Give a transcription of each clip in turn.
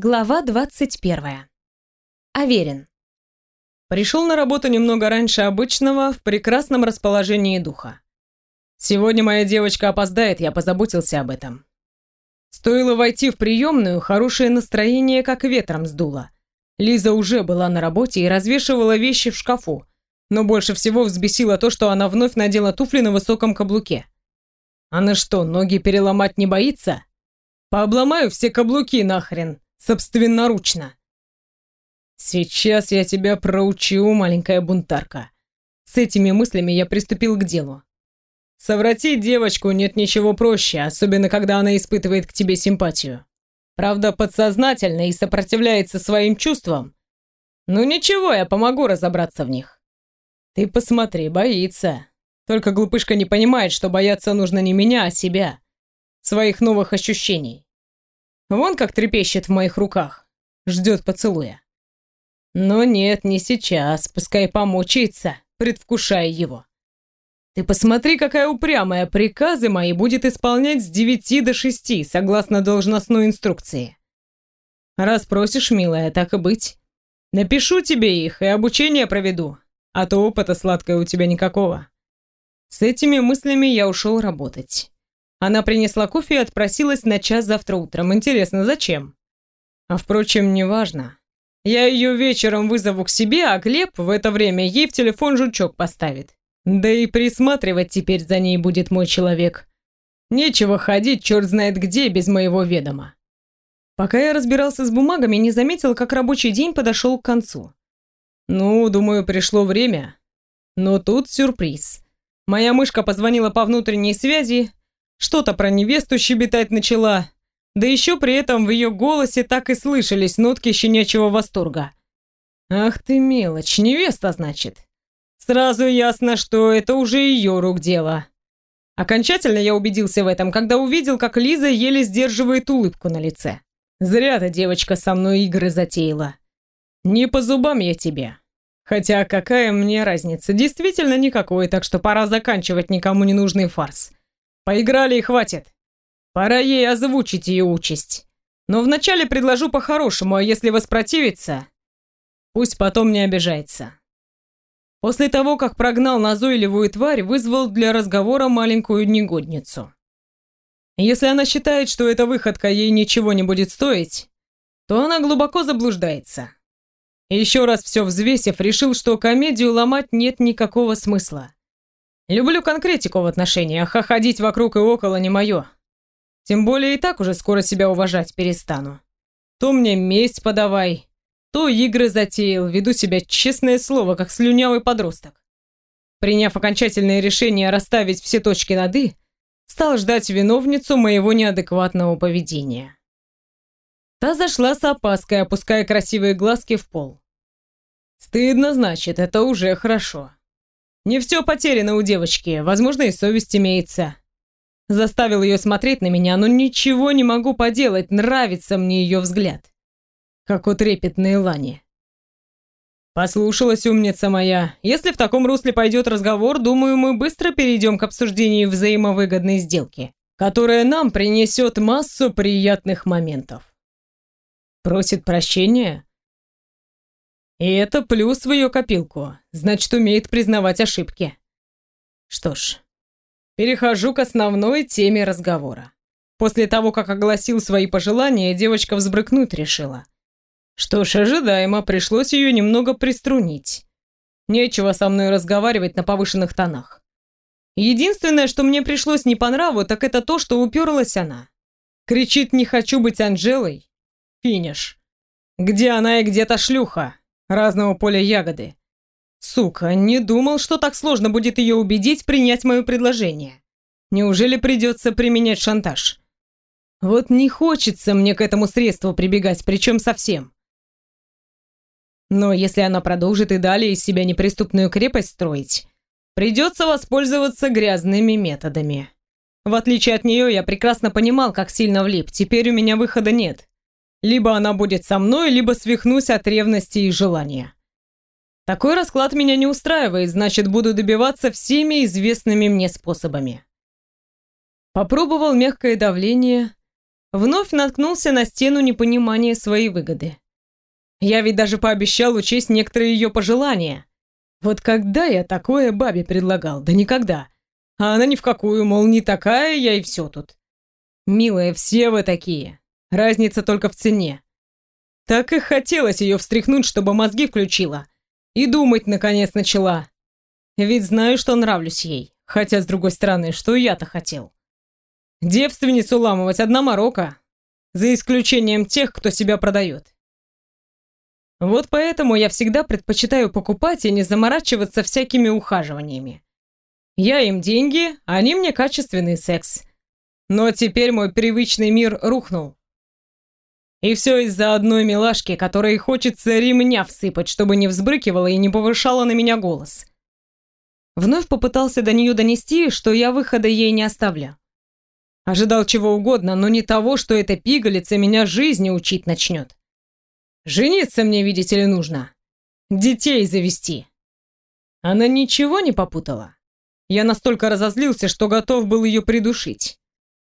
Глава 21. Аверин. Пришел на работу немного раньше обычного, в прекрасном расположении духа. Сегодня моя девочка опоздает, я позаботился об этом. Стоило войти в приемную, хорошее настроение как ветром сдуло. Лиза уже была на работе и развешивала вещи в шкафу, но больше всего взбесило то, что она вновь надела туфли на высоком каблуке. Она что, ноги переломать не боится? Пообломаю все каблуки нахрен, собственноручно. Сейчас я тебя проучу, маленькая бунтарка. С этими мыслями я приступил к делу. Совратить девочку нет ничего проще, особенно когда она испытывает к тебе симпатию. Правда, подсознательно и сопротивляется своим чувствам. Ну ничего, я помогу разобраться в них. Ты посмотри, боится. Только глупышка не понимает, что бояться нужно не меня, а себя. Своих новых ощущений. Вон как трепещет в моих руках. Ждет поцелуя. Но нет, не сейчас. Пускай помучается, предвкушая его. Ты посмотри, какая упрямая. Приказы мои будет исполнять с девяти до шести, согласно должностной инструкции. Раз просишь, милая, так и быть. Напишу тебе их и обучение проведу, а то опыта сладкого у тебя никакого. С этими мыслями я ушел работать. Она принесла кофе и отпросилась на час завтра утром. Интересно, зачем? А впрочем, неважно. Я ее вечером вызову к себе, а Глеб в это время ей в телефон жучок поставит. Да и присматривать теперь за ней будет мой человек. Нечего ходить черт знает где без моего ведома. Пока я разбирался с бумагами, не заметил, как рабочий день подошел к концу. Ну, думаю, пришло время. Но тут сюрприз. Моя мышка позвонила по внутренней связи что-то про невесту щебетать начала. Да еще при этом в ее голосе так и слышались нотки щенячьего восторга. «Ах ты мелочь, невеста, значит?» Сразу ясно, что это уже ее рук дело. Окончательно я убедился в этом, когда увидел, как Лиза еле сдерживает улыбку на лице. Зря ты, девочка, со мной игры затеяла. Не по зубам я тебе. Хотя какая мне разница? Действительно никакой, так что пора заканчивать никому не нужный фарс. Поиграли и хватит. Пора ей озвучить ее участь. Но вначале предложу по-хорошему, а если воспротивится, пусть потом не обижается. После того, как прогнал назойливую тварь, вызвал для разговора маленькую негодницу. Если она считает, что эта выходка ей ничего не будет стоить, то она глубоко заблуждается. Еще раз все взвесив, решил, что комедию ломать нет никакого смысла. Люблю конкретику в отношениях, а ходить вокруг и около не мое. Тем более и так уже скоро себя уважать перестану. То мне месть подавай, то игры затеял, веду себя, честное слово, как слюнявый подросток. Приняв окончательное решение расставить все точки над «и», стал ждать виновницу моего неадекватного поведения. Та зашла с опаской, опуская красивые глазки в пол. Стыдно, значит, это уже хорошо. Не все потеряно у девочки, возможно, и совесть имеется. Заставил ее смотреть на меня, но ничего не могу поделать, нравится мне ее взгляд. Как у трепетной лани. Послушалась умница моя. Если в таком русле пойдет разговор, думаю, мы быстро перейдем к обсуждению взаимовыгодной сделки, которая нам принесет массу приятных моментов. Просит прощения? И это плюс в ее копилку, значит, умеет признавать ошибки. Что ж, перехожу к основной теме разговора. После того, как огласил свои пожелания, девочка взбрыкнуть решила. Что ж, ожидаемо, пришлось ее немного приструнить. Нечего со мной разговаривать на повышенных тонах. Единственное, что мне пришлось не по нраву, так это то, что уперлась она. Кричит «не хочу быть Анжелой». Финиш. Где она и где то шлюха? Разного поля ягоды. Сука, не думал, что так сложно будет ее убедить принять мое предложение. Неужели придется применять шантаж? Вот не хочется мне к этому средству прибегать, причем совсем. Но если она продолжит и далее из себя неприступную крепость строить, придется воспользоваться грязными методами. В отличие от нее, я прекрасно понимал, как сильно влип. Теперь у меня выхода нет. Либо она будет со мной, либо свихнусь от ревности и желания. Такой расклад меня не устраивает, значит, буду добиваться всеми известными мне способами. Попробовал мягкое давление, вновь наткнулся на стену непонимания своей выгоды. Я ведь даже пообещал учесть некоторые ее пожелания. Вот когда я такое бабе предлагал? Да никогда. А она ни в какую, мол, не такая я и все тут. Милая, все вы такие. Разница только в цене. Так и хотелось ее встряхнуть, чтобы мозги включила. И думать, наконец, начала. Ведь знаю, что нравлюсь ей. Хотя, с другой стороны, что я-то хотел? Девственницу ламывать одна морока. За исключением тех, кто себя продает. Вот поэтому я всегда предпочитаю покупать и не заморачиваться всякими ухаживаниями. Я им деньги, а они мне качественный секс. Но теперь мой привычный мир рухнул. И все из-за одной милашки, которой хочется ремня всыпать, чтобы не взбрыкивала и не повышала на меня голос. Вновь попытался до нее донести, что я выхода ей не оставлю. Ожидал чего угодно, но не того, что эта пигалица меня жизни учить начнет. Жениться мне, видите ли, нужно. Детей завести. Она ничего не попутала. Я настолько разозлился, что готов был ее придушить.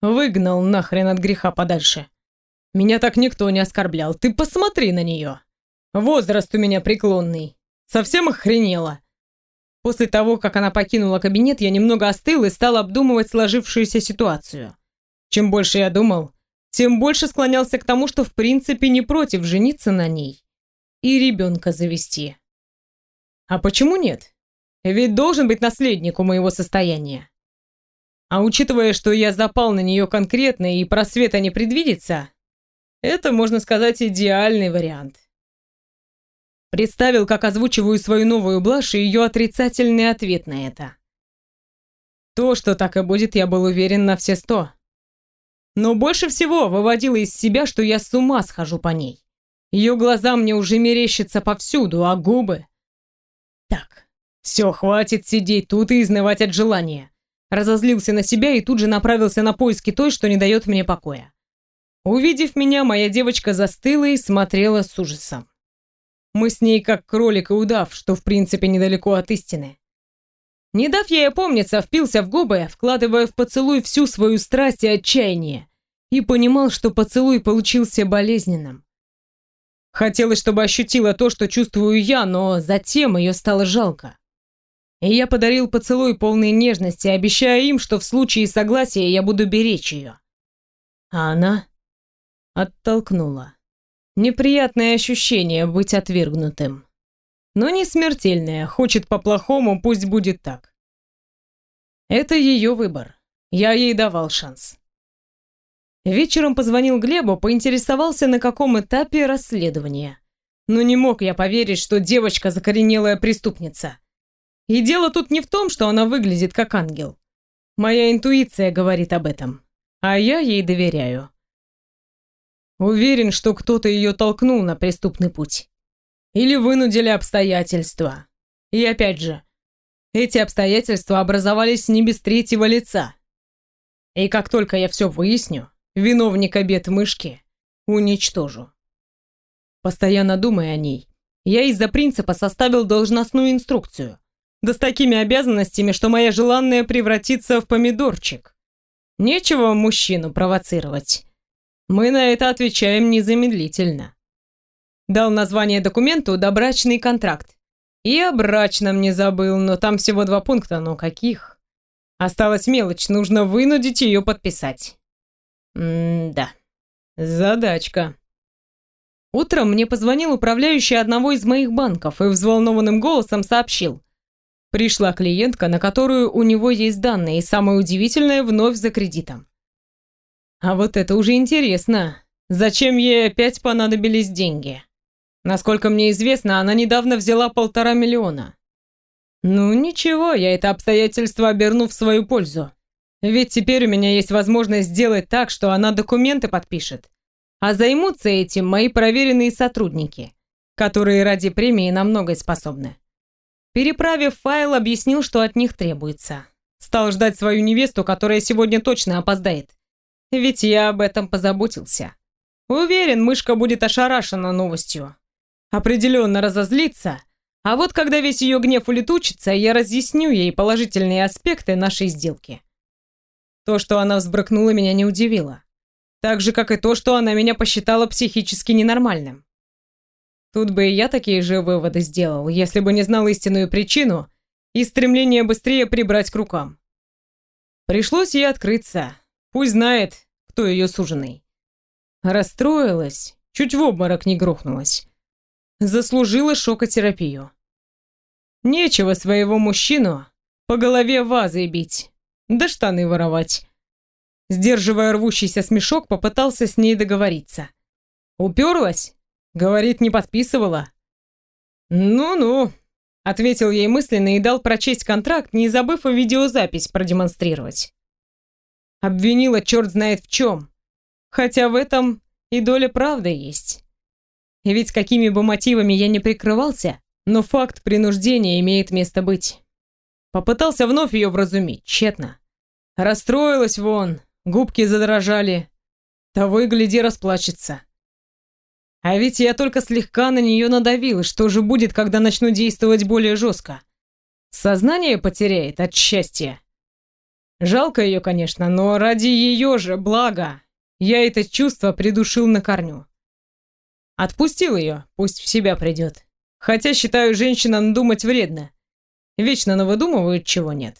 Выгнал нахрен от греха подальше. Меня так никто не оскорблял. Ты посмотри на нее. Возраст у меня преклонный. Совсем охренела. После того, как она покинула кабинет, я немного остыл и стал обдумывать сложившуюся ситуацию. Чем больше я думал, тем больше склонялся к тому, что в принципе не против жениться на ней и ребенка завести. А почему нет? Ведь должен быть наследник у моего состояния. А учитывая, что я запал на нее конкретно и просвета не предвидится, это, можно сказать, идеальный вариант. Представил, как озвучиваю свою новую блажь и ее отрицательный ответ на это. То, что так и будет, я был уверен на все сто. Но больше всего выводило из себя, что я с ума схожу по ней. Ее глаза мне уже мерещатся повсюду, а губы... Так, все, хватит сидеть тут и изнывать от желания. Разозлился на себя и тут же направился на поиски той, что не дает мне покоя. Увидев меня, моя девочка застыла и смотрела с ужасом. Мы с ней как кролик и удав, что в принципе недалеко от истины. Не дав ей опомниться, впился в губы, вкладывая в поцелуй всю свою страсть и отчаяние, и понимал, что поцелуй получился болезненным. Хотелось, чтобы ощутила то, что чувствую я, но затем ее стало жалко. И я подарил поцелуй полной нежности, обещая им, что в случае согласия я буду беречь ее. А она Оттолкнула. Неприятное ощущение быть отвергнутым. Но не смертельное, хочет по-плохому, пусть будет так. Это ее выбор. Я ей давал шанс. Вечером позвонил Глебу, поинтересовался, на каком этапе расследования. Но не мог я поверить, что девочка закоренелая преступница. И дело тут не в том, что она выглядит как ангел. Моя интуиция говорит об этом, а я ей доверяю. Уверен, что кто-то ее толкнул на преступный путь. Или вынудили обстоятельства. И опять же, эти обстоятельства образовались не без третьего лица. И как только я все выясню, виновника бед мышки уничтожу. Постоянно думая о ней, я из-за принципа составил должностную инструкцию. Да с такими обязанностями, что моя желанная превратится в помидорчик. Нечего мужчину провоцировать. Мы на это отвечаем незамедлительно. Дал название документу «Добрачный контракт». И о брачном не забыл, но там всего два пункта, но каких? Осталась мелочь, нужно вынудить ее подписать. М-да. Задачка. Утром мне позвонил управляющий одного из моих банков и взволнованным голосом сообщил. Пришла клиентка, на которую у него есть данные, и самое удивительное, вновь за кредитом. А вот это уже интересно. Зачем ей опять понадобились деньги? Насколько мне известно, она недавно взяла полтора миллиона. Ну ничего, я это обстоятельство оберну в свою пользу. Ведь теперь у меня есть возможность сделать так, что она документы подпишет. А займутся этим мои проверенные сотрудники, которые ради премии на многое способны. Переправив файл, объяснил, что от них требуется. Стал ждать свою невесту, которая сегодня точно опоздает. Ведь я об этом позаботился. Уверен, мышка будет ошарашена новостью. Определенно разозлится. А вот когда весь ее гнев улетучится, я разъясню ей положительные аспекты нашей сделки. То, что она взбрыкнула, меня не удивило. Так же, как и то, что она меня посчитала психически ненормальным. Тут бы и я такие же выводы сделал, если бы не знал истинную причину и стремление быстрее прибрать к рукам. Пришлось ей открыться. Пусть знает, кто ее суженый. Расстроилась, чуть в обморок не грохнулась. Заслужила шокотерапию. Нечего своего мужчину по голове вазой бить, да штаны воровать. Сдерживая рвущийся смешок, попытался с ней договориться. Уперлась? Говорит, не подписывала. Ну-ну, ответил ей мысленно и дал прочесть контракт, не забыв и видеозапись продемонстрировать. Обвинила черт знает в чем. Хотя в этом и доля правды есть. И ведь какими бы мотивами я не прикрывался, но факт принуждения имеет место быть. Попытался вновь ее вразумить, тщетно. Расстроилась вон, губки задрожали. Того и гляди расплачется. А ведь я только слегка на нее надавил, что же будет, когда начну действовать более жестко? Сознание потеряет от счастья. Жалко ее, конечно, но ради ее же блага я это чувство придушил на корню. Отпустил ее, пусть в себя придет. Хотя считаю, женщинам думать вредно. Вечно навыдумывают, чего нет.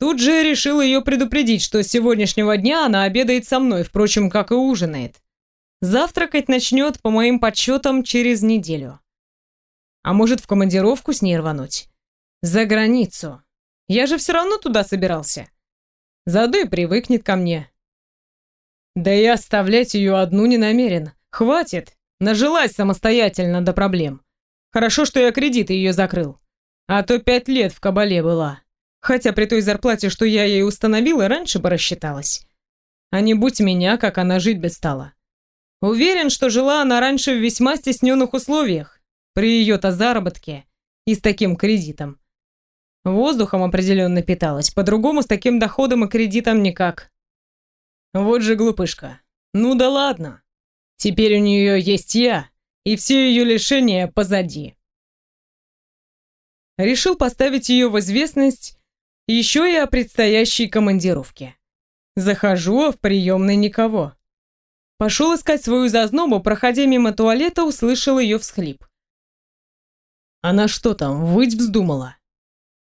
Тут же решил ее предупредить, что с сегодняшнего дня она обедает со мной, впрочем, как и ужинает. Завтракать начнет, по моим подсчетам, через неделю. А может, в командировку с ней рвануть? За границу. Я же все равно туда собирался. Заодно и привыкнет ко мне. Да и оставлять ее одну не намерен. Хватит. Нажилась самостоятельно до проблем. Хорошо, что я кредиты ее закрыл. А то пять лет в кабале была. Хотя при той зарплате, что я ей установила, раньше бы рассчиталась. А не будь меня, как она жить бы стала. Уверен, что жила она раньше в весьма стесненных условиях. При ее-то заработке и с таким кредитом. Воздухом определенно питалась, по-другому с таким доходом и кредитом никак. Вот же глупышка. Ну да ладно. Теперь у нее есть я, и все ее лишения позади. Решил поставить ее в известность еще и о предстоящей командировке. Захожу, а в приемной никого. Пошел искать свою зазнобу, проходя мимо туалета, услышал ее всхлип. Она что там, выть вздумала?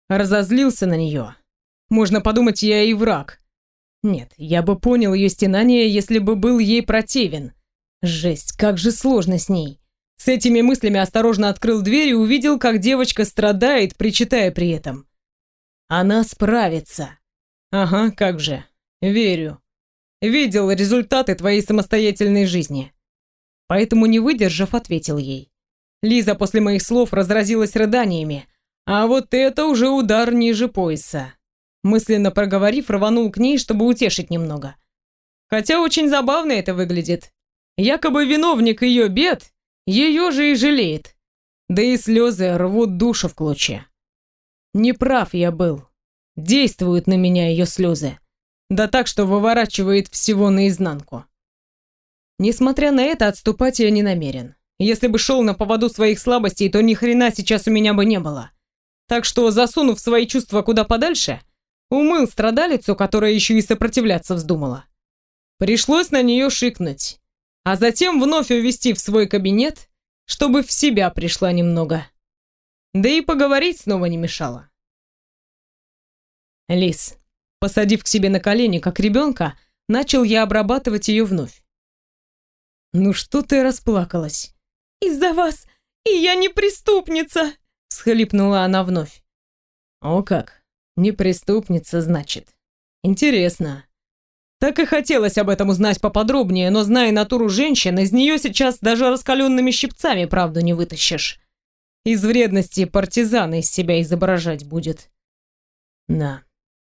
Разозлился на нее. Можно подумать, я и враг. Нет, я бы понял ее стенание, если бы был ей противен. Жесть, как же сложно с ней. С этими мыслями осторожно открыл дверь и увидел, как девочка страдает, причитая при этом. Она справится. Ага, как же. Верю. Видел результаты твоей самостоятельной жизни. Поэтому, не выдержав, ответил ей. Лиза после моих слов разразилась рыданиями, а вот это уже удар ниже пояса. Мысленно проговорив, рванул к ней, чтобы утешить немного. Хотя очень забавно это выглядит. Якобы виновник ее бед, ее же и жалеет. Да и слезы рвут душу в клочья. Неправ я был. Действуют на меня ее слезы. Да так, что выворачивает всего наизнанку. Несмотря на это, отступать я не намерен. Если бы шел на поводу своих слабостей, то ни хрена сейчас у меня бы не было. Так что, засунув свои чувства куда подальше, Умыл страдалицу, которая еще и сопротивляться вздумала. Пришлось на нее шикнуть, а затем вновь увести в свой кабинет, чтобы в себя пришла немного. Да и поговорить снова не мешало. Лис, посадив к себе на колени, как ребенка, начал я обрабатывать ее вновь. «Ну что ты расплакалась?» «Из-за вас, и я не преступница!» — схлипнула она вновь. «О как! Не преступница, значит. Интересно. Так и хотелось об этом узнать поподробнее, но зная натуру женщин, из нее сейчас даже раскаленными щипцами правду не вытащишь. Из вредности партизана из себя изображать будет. На.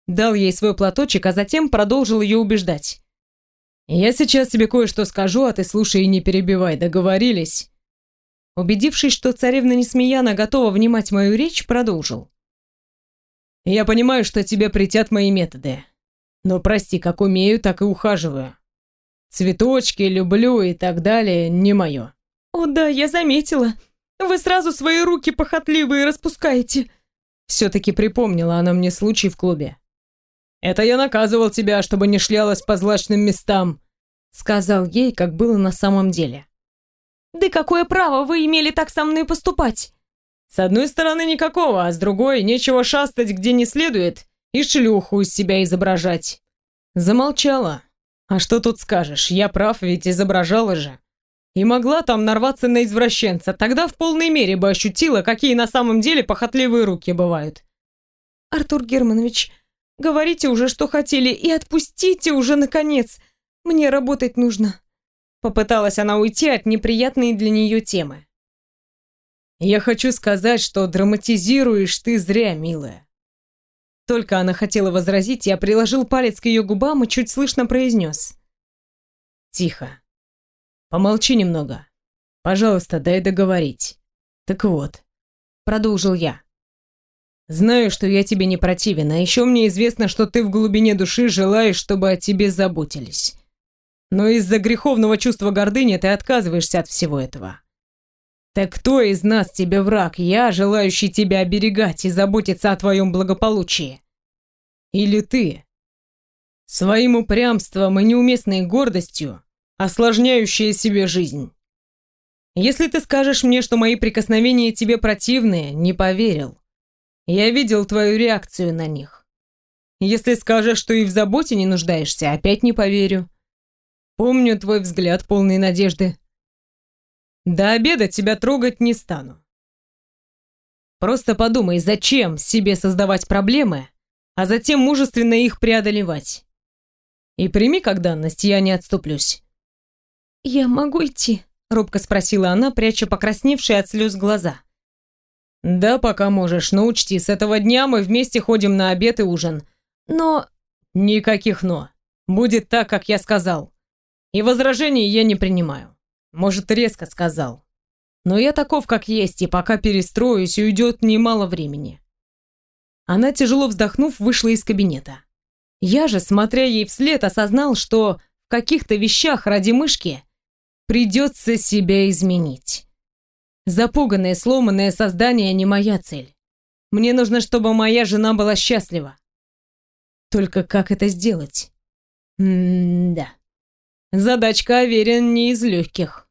Дал ей свой платочек, а затем продолжил ее убеждать. «Я сейчас тебе кое-что скажу, а ты слушай и не перебивай, договорились?» Убедившись, что царевна Несмеяна готова внимать мою речь, продолжил. Я понимаю, что тебе притят мои методы. Но прости, как умею, так и ухаживаю. Цветочки люблю и так далее не мое. О да, я заметила. Вы сразу свои руки похотливые распускаете. Все-таки припомнила она мне случай в клубе. Это я наказывал тебя, чтобы не шлялась по злачным местам. сказал ей, как было на самом деле. «Да какое право вы имели так со мной поступать?» «С одной стороны никакого, а с другой нечего шастать где не следует и шлюху из себя изображать». Замолчала. «А что тут скажешь, я прав, ведь изображала же. И могла там нарваться на извращенца, тогда в полной мере бы ощутила, какие на самом деле похотливые руки бывают». «Артур Германович, говорите уже, что хотели, и отпустите уже, наконец!» Мне работать нужно. Попыталась она уйти от неприятной для нее темы. Я хочу сказать, что драматизируешь ты зря, милая. Только она хотела возразить, я приложил палец к ее губам и чуть слышно произнес. Тихо. Помолчи немного. Пожалуйста, дай договорить. Так вот, продолжил я. Знаю, что я тебе не противен, а еще мне известно, что ты в глубине души желаешь, чтобы о тебе заботились. Но из-за греховного чувства гордыни ты отказываешься от всего этого. Так кто из нас тебе враг? Я, желающий тебя оберегать и заботиться о твоем благополучии? Или ты? Своим упрямством и неуместной гордостью, осложняющая себе жизнь. Если ты скажешь мне, что мои прикосновения тебе противные, не поверил. Я видел твою реакцию на них. Если скажешь, что и в заботе не нуждаешься, опять не поверю. Помню твой взгляд, полный надежды. До обеда тебя трогать не стану. Просто подумай, зачем себе создавать проблемы, а затем мужественно их преодолевать. И прими как данность, я не отступлюсь. «Я могу идти?» — робко спросила она, пряча покрасневшие от слез глаза. «Да, пока можешь, но учти, с этого дня мы вместе ходим на обед и ужин. Но...» «Никаких «но». Будет так, как я сказал. И возражений я не принимаю. Может, резко сказал. Но я таков, как есть, и пока перестроюсь, уйдет немало времени. Она, тяжело вздохнув, вышла из кабинета. Я же, смотря ей вслед, осознал, что в каких-то вещах ради мышки придется себя изменить. Запуганное, сломанное создание не моя цель. Мне нужно, чтобы моя жена была счастлива. Только как это сделать? М-да. Задачка, уверен, не из легких.